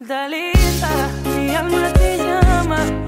Dalisa, mi alma te llama.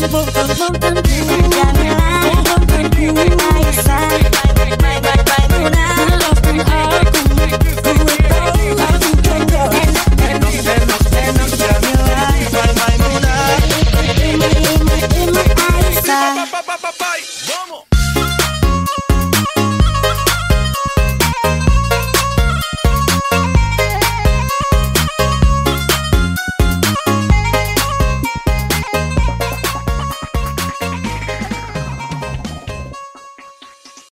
Mountain, mountain, mountain.